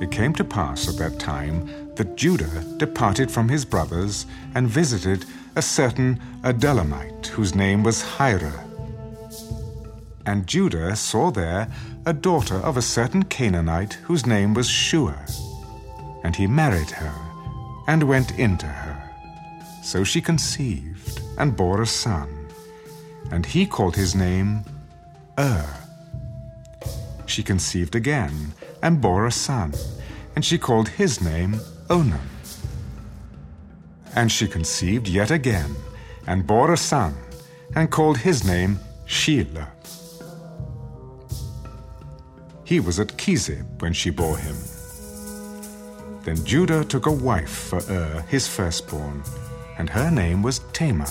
It came to pass at that time that Judah departed from his brothers and visited a certain Adullamite whose name was Hira. And Judah saw there a daughter of a certain Canaanite whose name was Shua. And he married her and went into her. So she conceived and bore a son, and he called his name Er. She conceived again and bore a son, and she called his name Onan. And she conceived yet again and bore a son, and called his name Shelah. He was at Chezib when she bore him. Then Judah took a wife for Ur, his firstborn, and her name was Tamar.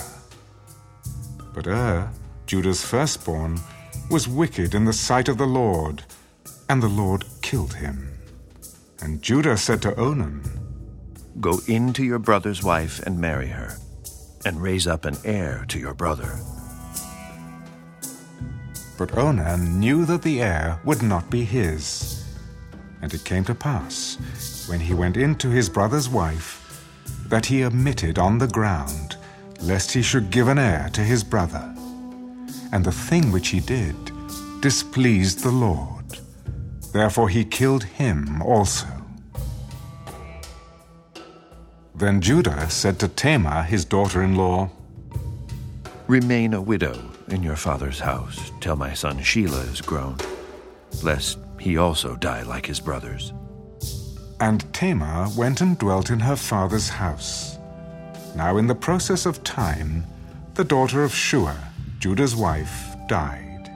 But Ur, Judah's firstborn, was wicked in the sight of the Lord, and the Lord killed him. And Judah said to Onan, Go in to your brother's wife and marry her, and raise up an heir to your brother. But Onan knew that the heir would not be his. And it came to pass, when he went in to his brother's wife, that he omitted on the ground, lest he should give an heir to his brother. And the thing which he did displeased the Lord. Therefore he killed him also. Then Judah said to Tamar, his daughter in law, Remain a widow in your father's house till my son Shelah is grown, lest he also die like his brothers. And Tamar went and dwelt in her father's house. Now, in the process of time, the daughter of Shua, Judah's wife, died.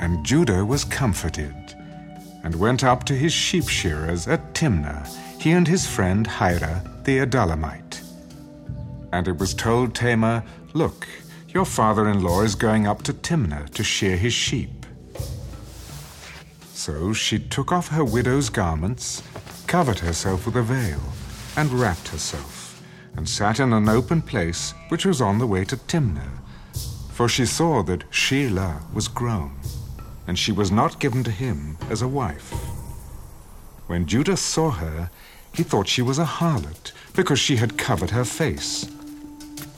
And Judah was comforted, and went up to his sheep shearers at Timnah, he and his friend Hira the Adullamite. And it was told Tamar, Look, your father in law is going up to Timnah to shear his sheep. So she took off her widow's garments, covered herself with a veil, and wrapped herself, and sat in an open place which was on the way to Timnah. For she saw that Shelah was grown, and she was not given to him as a wife. When Judah saw her, he thought she was a harlot, because she had covered her face.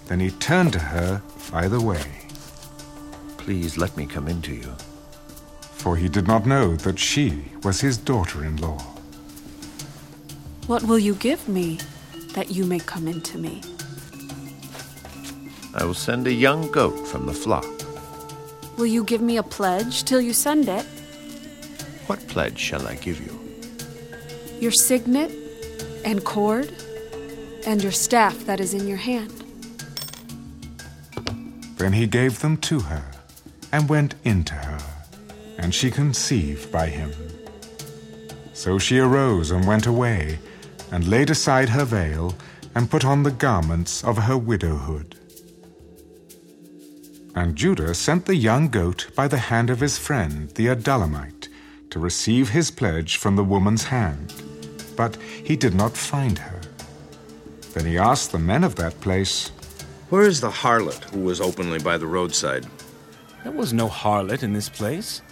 Then he turned to her by the way. Please let me come in to you. For he did not know that she was his daughter in law. What will you give me that you may come in to me? I will send a young goat from the flock. Will you give me a pledge till you send it? What pledge shall I give you? Your signet and cord and your staff that is in your hand. Then he gave them to her and went into her, and she conceived by him. So she arose and went away, and laid aside her veil, and put on the garments of her widowhood. And Judah sent the young goat by the hand of his friend, the Adullamite, to receive his pledge from the woman's hand. But he did not find her. Then he asked the men of that place, Where is the harlot who was openly by the roadside? There was no harlot in this place.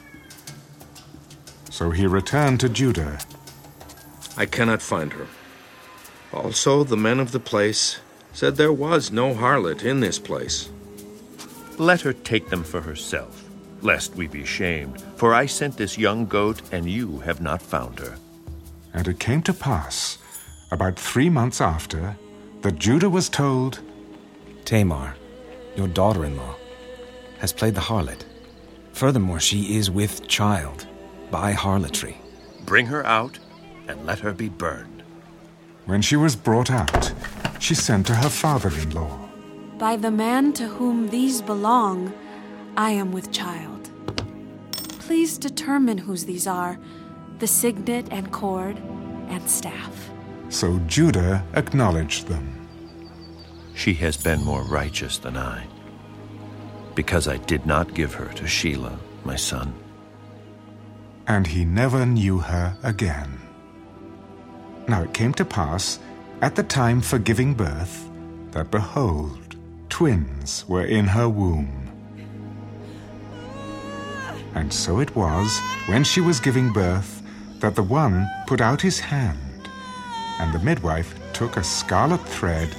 So he returned to Judah. I cannot find her. Also, the men of the place said there was no harlot in this place. Let her take them for herself, lest we be shamed. For I sent this young goat, and you have not found her. And it came to pass, about three months after, that Judah was told, Tamar, your daughter in law, has played the harlot. Furthermore, she is with child by harlotry. Bring her out, and let her be burned. When she was brought out, she sent to her father in law. By the man to whom these belong, I am with child. Please determine whose these are the signet and cord and staff. So Judah acknowledged them. She has been more righteous than I, because I did not give her to Shelah, my son. And he never knew her again. Now it came to pass, at the time for giving birth, that behold, twins were in her womb. And so it was, when she was giving birth, that the one put out his hand, and the midwife took a scarlet thread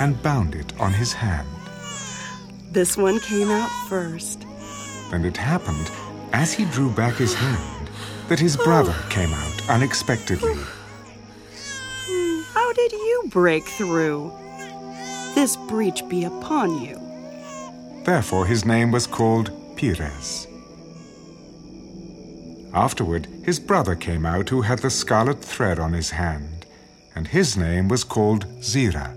and bound it on his hand. This one came out first. And it happened, as he drew back his hand, that his brother came out unexpectedly. How did you break through? This breach be upon you. Therefore his name was called Perez. Afterward, his brother came out who had the scarlet thread on his hand, and his name was called Zerah.